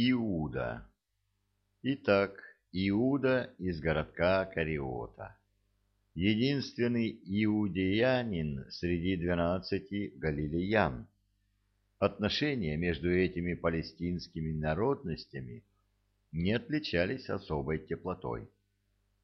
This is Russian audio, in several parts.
Иуда Итак, Иуда из городка Кариота. Единственный иудеянин среди двенадцати галилеян. Отношения между этими палестинскими народностями не отличались особой теплотой.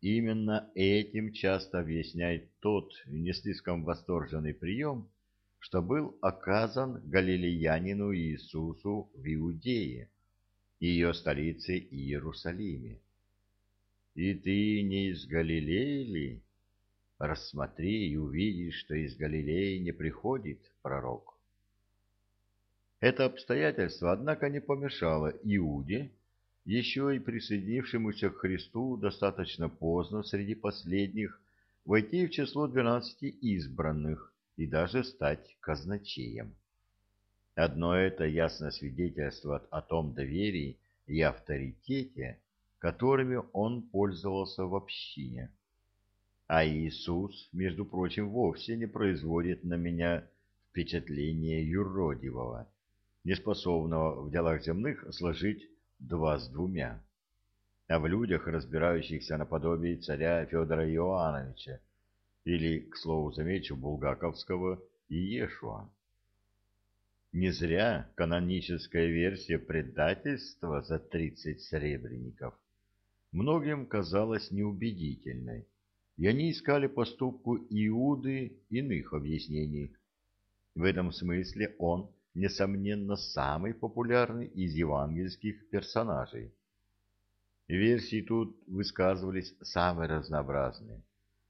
Именно этим часто объясняет тот не слишком восторженный прием, что был оказан галилеянину Иисусу в Иудее, ее столице Иерусалиме. «И ты не из Галилеи ли? Рассмотри и увидишь, что из Галилеи не приходит пророк». Это обстоятельство, однако, не помешало Иуде, еще и присоединившемуся к Христу достаточно поздно среди последних, войти в число двенадцати избранных и даже стать казначеем. Одно это ясно свидетельствует о том доверии и авторитете, которыми он пользовался в общине. А Иисус, между прочим, вовсе не производит на меня впечатление юродивого, неспособного в делах земных сложить два с двумя, а в людях, разбирающихся наподобие царя Федора Иоанновича или, к слову замечу, булгаковского Иешуа. Не зря каноническая версия предательства за тридцать сребреников многим казалась неубедительной, и они искали поступку Иуды иных объяснений. В этом смысле он, несомненно, самый популярный из евангельских персонажей. Версии тут высказывались самые разнообразные.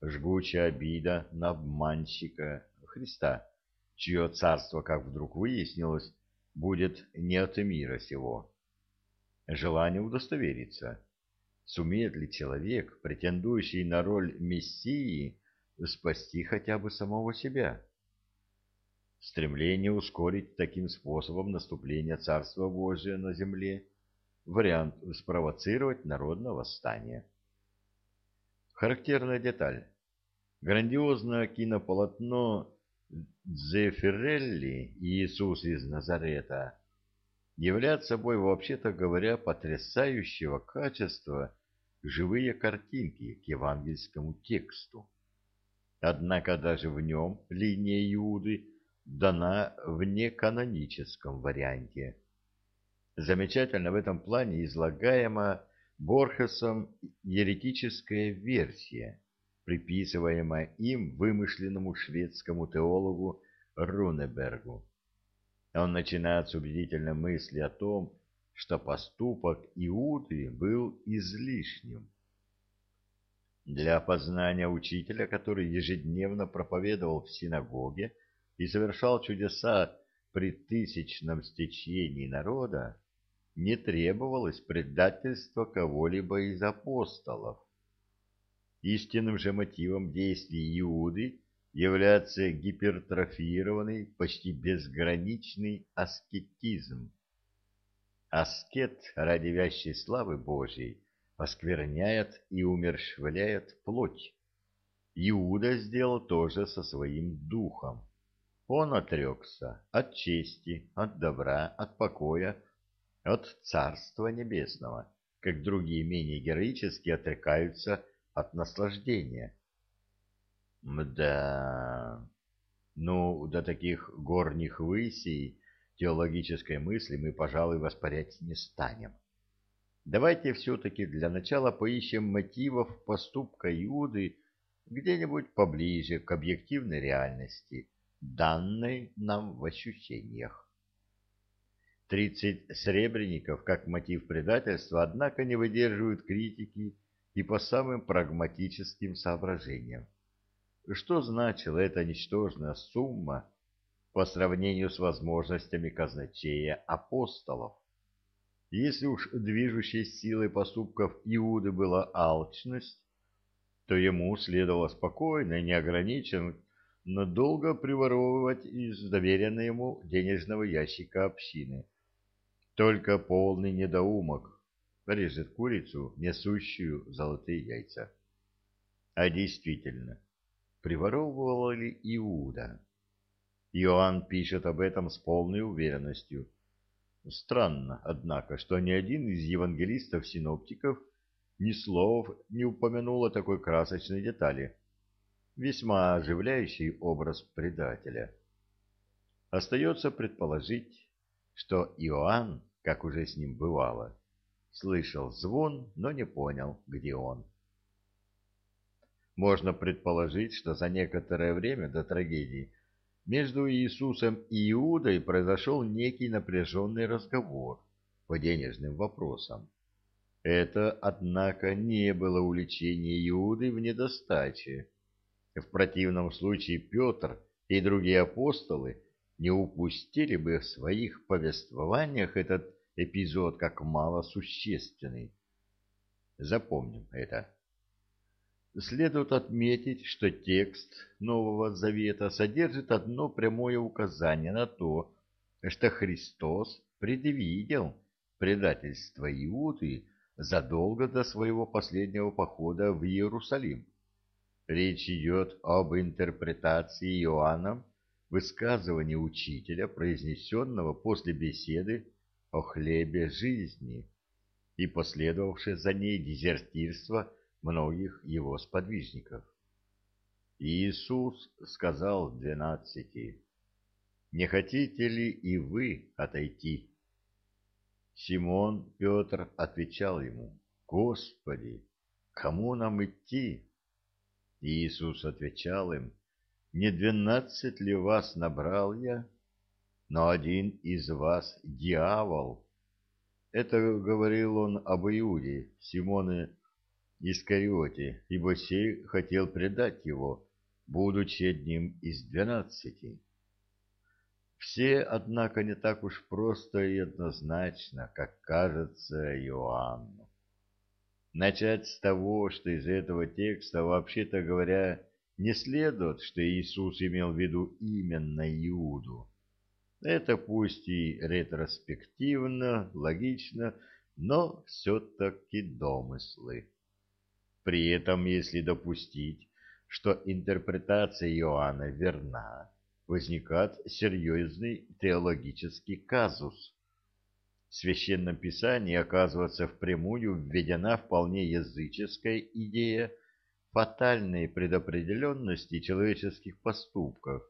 Жгучая обида на обманщика Христа – чье царство, как вдруг выяснилось, будет не от мира сего. Желание удостовериться, сумеет ли человек, претендующий на роль Мессии, спасти хотя бы самого себя. Стремление ускорить таким способом наступление Царства Божия на земле, вариант спровоцировать народное восстание. Характерная деталь. Грандиозное кинополотно Дзефирелли Иисус из Назарета являют собой, вообще-то говоря, потрясающего качества живые картинки к евангельскому тексту. Однако даже в нем линия Иуды дана в неканоническом варианте. Замечательно в этом плане излагаема Борхесом еретическая версия – приписываемое им вымышленному шведскому теологу Рунебергу. Он начинает с убедительной мысли о том, что поступок Иуды был излишним. Для опознания учителя, который ежедневно проповедовал в синагоге и совершал чудеса при тысячном стечении народа, не требовалось предательства кого-либо из апостолов. Истинным же мотивом действий Иуды является гипертрофированный, почти безграничный аскетизм. Аскет ради вящей славы Божьей оскверняет и умерщвляет плоть. Иуда сделал то же со своим духом. Он отрекся от чести, от добра, от покоя, от Царства Небесного, как другие менее героически отрекаются от наслаждения. Мда, ну, до таких горних высей теологической мысли мы, пожалуй, воспарять не станем. Давайте все-таки для начала поищем мотивов поступка Иуды где-нибудь поближе к объективной реальности, данной нам в ощущениях. Тридцать сребреников как мотив предательства, однако, не выдерживают критики и по самым прагматическим соображениям. Что значила эта ничтожная сумма по сравнению с возможностями казначея апостолов? Если уж движущей силой поступков Иуды была алчность, то ему следовало спокойно и неограниченно надолго приворовывать из доверенного ему денежного ящика общины. Только полный недоумок режет курицу, несущую золотые яйца. А действительно, приворовывал ли Иуда? Иоанн пишет об этом с полной уверенностью. Странно, однако, что ни один из евангелистов-синоптиков ни слов не упомянул о такой красочной детали, весьма оживляющий образ предателя. Остается предположить, что Иоанн, как уже с ним бывало, слышал звон, но не понял, где он. Можно предположить, что за некоторое время до трагедии между Иисусом и Иудой произошел некий напряженный разговор по денежным вопросам. Это, однако, не было уличение Иуды в недостаче. В противном случае Петр и другие апостолы не упустили бы в своих повествованиях этот эпизод как малосущественный. Запомним это. Следует отметить, что текст Нового Завета содержит одно прямое указание на то, что Христос предвидел предательство Иуды задолго до своего последнего похода в Иерусалим. Речь идет об интерпретации Иоанном высказывания учителя, произнесенного после беседы о хлебе жизни и последовавшее за ней дезертирство многих его сподвижников. Иисус сказал двенадцати, «Не хотите ли и вы отойти?» Симон Петр отвечал ему, «Господи, кому нам идти?» Иисус отвечал им, «Не двенадцать ли вас набрал я? Но один из вас дьявол». Это говорил он об Иуде, Симоне Искариоте, ибо сей хотел предать его, будучи одним из двенадцати. Все, однако, не так уж просто и однозначно, как кажется Иоанну. Начать с того, что из этого текста, вообще-то говоря, не следует, что Иисус имел в виду именно Иуду. Это пусть и ретроспективно, логично, но все-таки домыслы. При этом, если допустить, что интерпретация Иоанна верна, возникает серьезный теологический казус. В Священном Писании оказывается впрямую введена вполне языческая идея фатальной предопределенности человеческих поступков,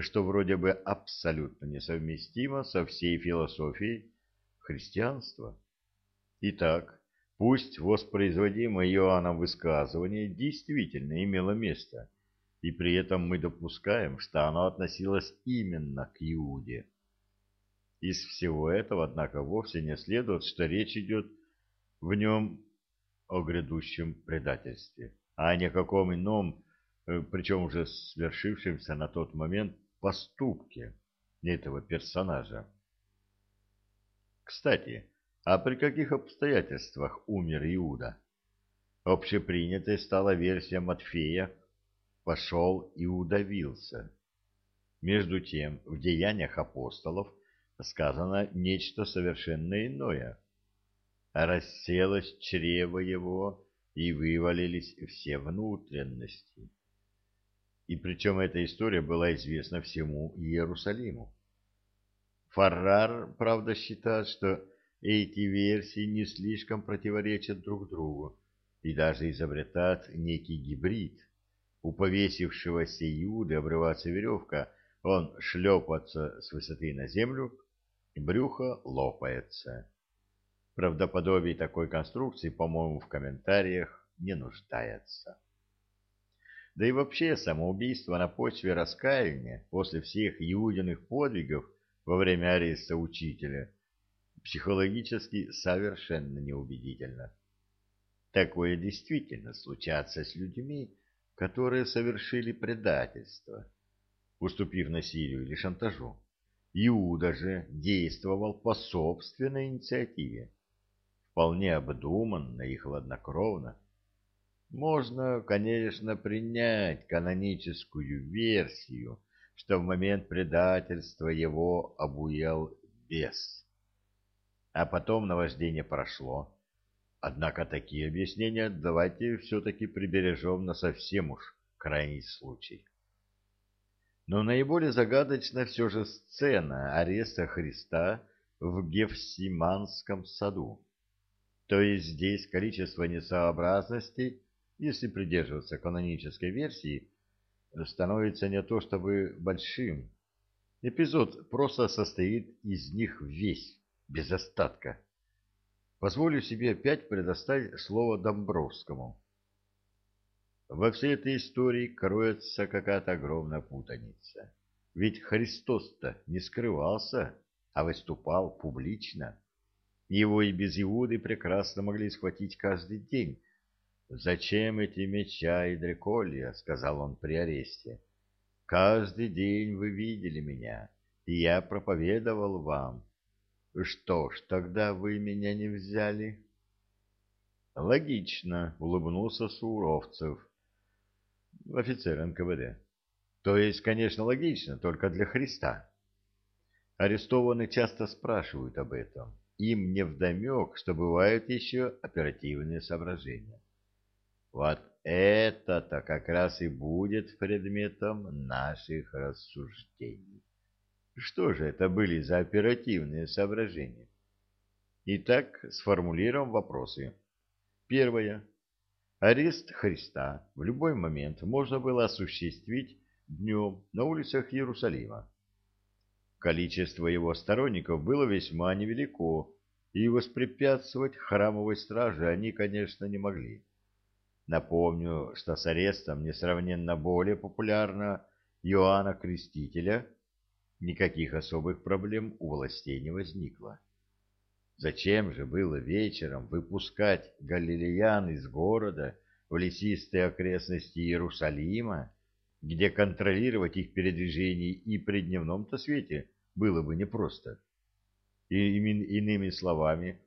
что вроде бы абсолютно несовместимо со всей философией христианства. Итак, Пусть воспроизводимое Иоанном высказывание действительно имело место, и при этом мы допускаем, что оно относилось именно к Иуде. Из всего этого, однако, вовсе не следует, что речь идет в нем о грядущем предательстве, а не о каком ином, э, причем уже свершившемся на тот момент, поступке этого персонажа. Кстати, а при каких обстоятельствах умер Иуда? Общепринятой стала версия Матфея «пошел и удавился». Между тем, в деяниях апостолов сказано нечто совершенно иное. Расселось чрево его, и вывалились все внутренности. И причем эта история была известна всему Иерусалиму. Фаррар, правда, считает, что эти версии не слишком противоречат друг другу и даже изобретают некий гибрид. У повесившегося Иуды обрывается веревка, он шлепается с высоты на землю, и брюхо лопается. Правдоподобие такой конструкции, по-моему, в комментариях не нуждается. Да и вообще самоубийство на почве раскаяния после всех иудиных подвигов во время ареста учителя – психологически совершенно неубедительно. Такое действительно случается с людьми, которые совершили предательство, уступив насилию или шантажу. Иуда же действовал по собственной инициативе, вполне обдуманно и хладнокровно. Можно, конечно, принять каноническую версию, что в момент предательства его обуял бес а потом наваждение прошло. Однако такие объяснения давайте все-таки прибережем на совсем уж крайний случай. Но наиболее загадочна все же сцена ареста Христа в Гефсиманском саду. То есть здесь количество несообразностей, если придерживаться канонической версии, становится не то чтобы большим. Эпизод просто состоит из них весь, без остатка. Позволю себе опять предоставить слово Домбровскому. Во всей этой истории кроется какая-то огромная путаница. Ведь Христос-то не скрывался, а выступал публично. Его и без Иуды прекрасно могли схватить каждый день. «Зачем эти меча и дреколья?» — сказал он при аресте. «Каждый день вы видели меня, и я проповедовал вам. Что ж, тогда вы меня не взяли?» «Логично», — улыбнулся Суровцев, офицер НКВД. То есть, конечно, логично, только для Христа. Арестованные часто спрашивают об этом. Им не вдомек, что бывают еще оперативные соображения. Вот это-то как раз и будет предметом наших рассуждений. Что же это были за оперативные соображения? Итак, сформулируем вопросы. Первое. Арест Христа в любой момент можно было осуществить днем на улицах Иерусалима. Количество его сторонников было весьма невелико, и воспрепятствовать храмовой страже они, конечно, не могли. Напомню, что с арестом несравненно более популярна Иоанна Крестителя, никаких особых проблем у властей не возникло. Зачем же было вечером выпускать галилеян из города в лесистые окрестности Иерусалима, где контролировать их передвижение и при дневном-то свете было бы непросто? И иными словами,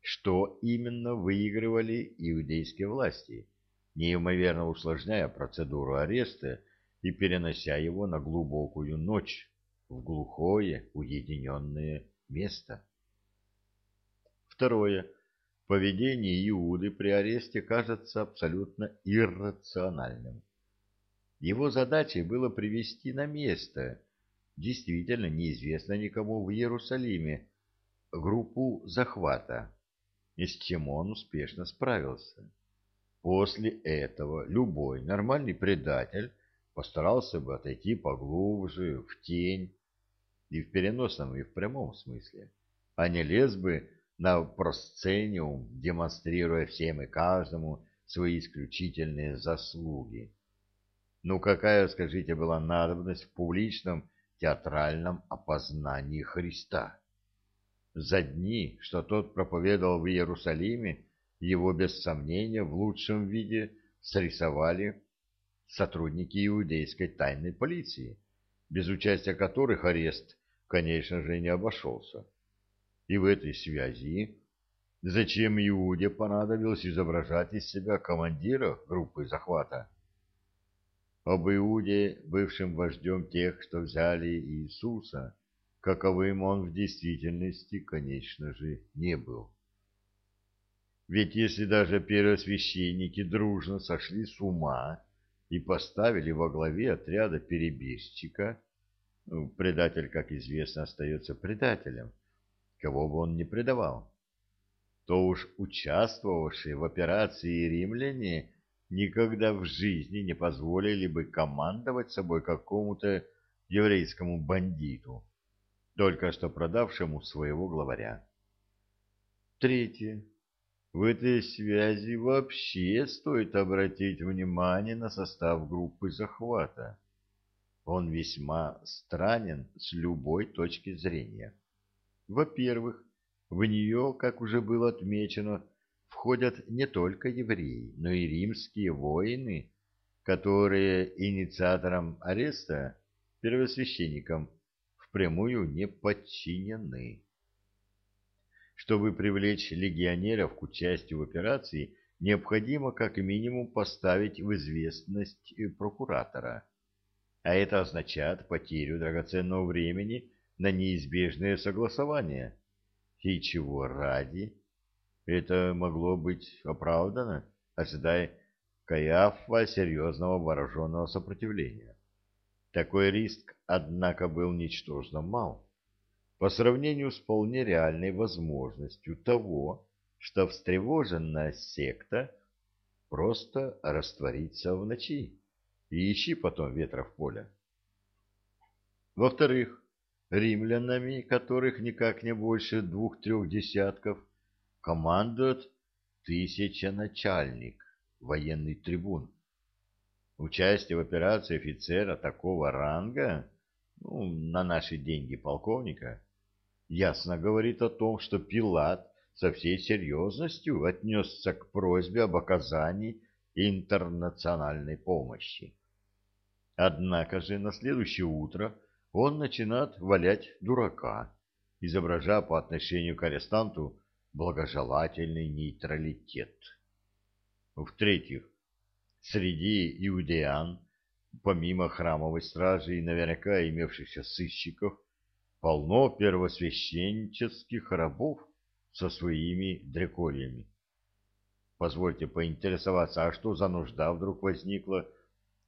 что именно выигрывали иудейские власти, неимоверно усложняя процедуру ареста и перенося его на глубокую ночь в глухое уединенное место? Второе. Поведение Иуды при аресте кажется абсолютно иррациональным. Его задачей было привести на место, действительно неизвестно никому в Иерусалиме, группу захвата, и с чем он успешно справился. После этого любой нормальный предатель постарался бы отойти поглубже, в тень, и в переносном, и в прямом смысле, а не лез бы на просцениум, демонстрируя всем и каждому свои исключительные заслуги. Ну какая, скажите, была надобность в публичном театральном опознании Христа? За дни, что тот проповедовал в Иерусалиме, его без сомнения в лучшем виде срисовали сотрудники иудейской тайной полиции, без участия которых арест, конечно же, не обошелся. И в этой связи зачем Иуде понадобилось изображать из себя командира группы захвата? Об Иуде, бывшим вождем тех, что взяли Иисуса, каковым он в действительности, конечно же, не был. Ведь если даже первосвященники дружно сошли с ума и поставили во главе отряда перебежчика, ну, предатель, как известно, остается предателем, кого бы он ни предавал, то уж участвовавшие в операции римляне никогда в жизни не позволили бы командовать собой какому-то еврейскому бандиту, только что продавшему своего главаря. Третье. В этой связи вообще стоит обратить внимание на состав группы захвата. Он весьма странен с любой точки зрения. Во-первых, в нее, как уже было отмечено, входят не только евреи, но и римские воины, которые инициаторам ареста, первосвященникам, впрямую не подчинены. Чтобы привлечь легионеров к участию в операции, необходимо как минимум поставить в известность прокуратора. А это означает потерю драгоценного времени на неизбежное согласование. И чего ради? Это могло быть оправдано, ожидая Каиафа серьезного вооруженного сопротивления. Такой риск, однако, был ничтожно мал. по сравнению с вполне реальной возможностью того, что встревоженная секта просто растворится в ночи и ищи потом ветра в поле. Во-вторых, римлянами, которых никак не больше двух-трех десятков, командует тысяча начальник, военный трибун. Участие в операции офицера такого ранга, ну, на наши деньги полковника, ясно говорит о том, что Пилат со всей серьезностью отнесся к просьбе об оказании интернациональной помощи. Однако же на следующее утро он начинает валять дурака, изображая по отношению к арестанту благожелательный нейтралитет. В-третьих, среди иудеян, помимо храмовой стражи и наверняка имевшихся сыщиков, полно первосвященнических рабов со своими дрекольями. Позвольте поинтересоваться, а что за нужда вдруг возникла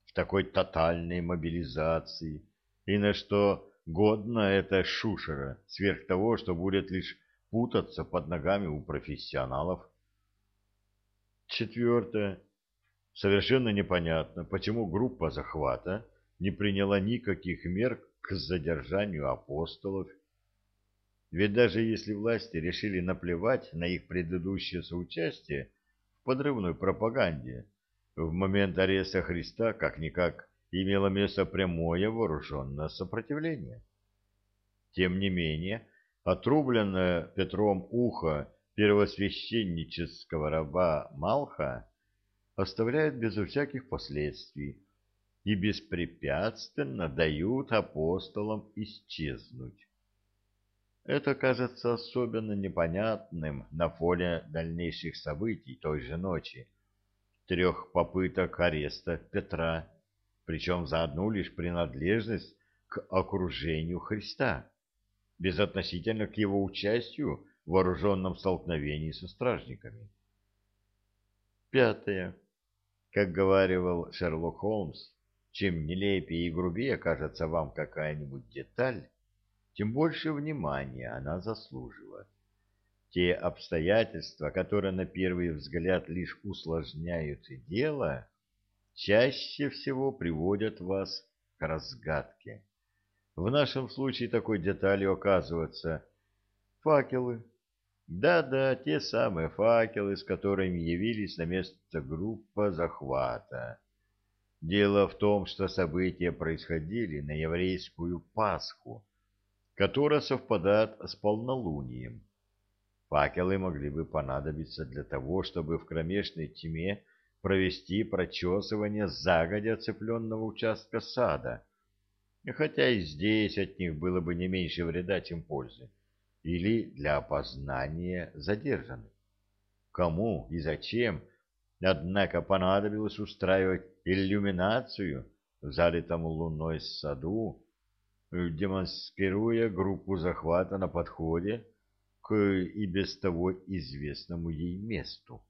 в такой тотальной мобилизации, и на что годна эта шушера, сверх того, что будет лишь путаться под ногами у профессионалов? Четвертое. Совершенно непонятно, почему группа захвата не приняла никаких мер к задержанию апостолов. Ведь даже если власти решили наплевать на их предыдущее соучастие в подрывной пропаганде, в момент ареста Христа как-никак имело место прямое вооруженное сопротивление. Тем не менее, отрубленное Петром ухо первосвященнического раба Малха оставляют безо всяких последствий и беспрепятственно дают апостолам исчезнуть. Это кажется особенно непонятным на фоне дальнейших событий той же ночи, трех попыток ареста Петра, причем за одну лишь принадлежность к окружению Христа, безотносительно к его участию в вооруженном столкновении со стражниками. Пятое. Как говаривал Шерлок Холмс, чем нелепее и грубее кажется вам какая-нибудь деталь, тем больше внимания она заслуживает. Те обстоятельства, которые на первый взгляд лишь усложняют дело, чаще всего приводят вас к разгадке. В нашем случае такой деталью оказываются факелы, да-да, те самые факелы, с которыми явились на место группа захвата. Дело в том, что события происходили на еврейскую Пасху, которая совпадает с полнолунием. Факелы могли бы понадобиться для того, чтобы в кромешной тьме провести прочесывание загодя оцепленного участка сада, хотя и здесь от них было бы не меньше вреда, чем пользы или для опознания задержанных. Кому и зачем, однако, понадобилось устраивать иллюминацию в залитом луной саду, демонстрируя группу захвата на подходе к и без того известному ей месту.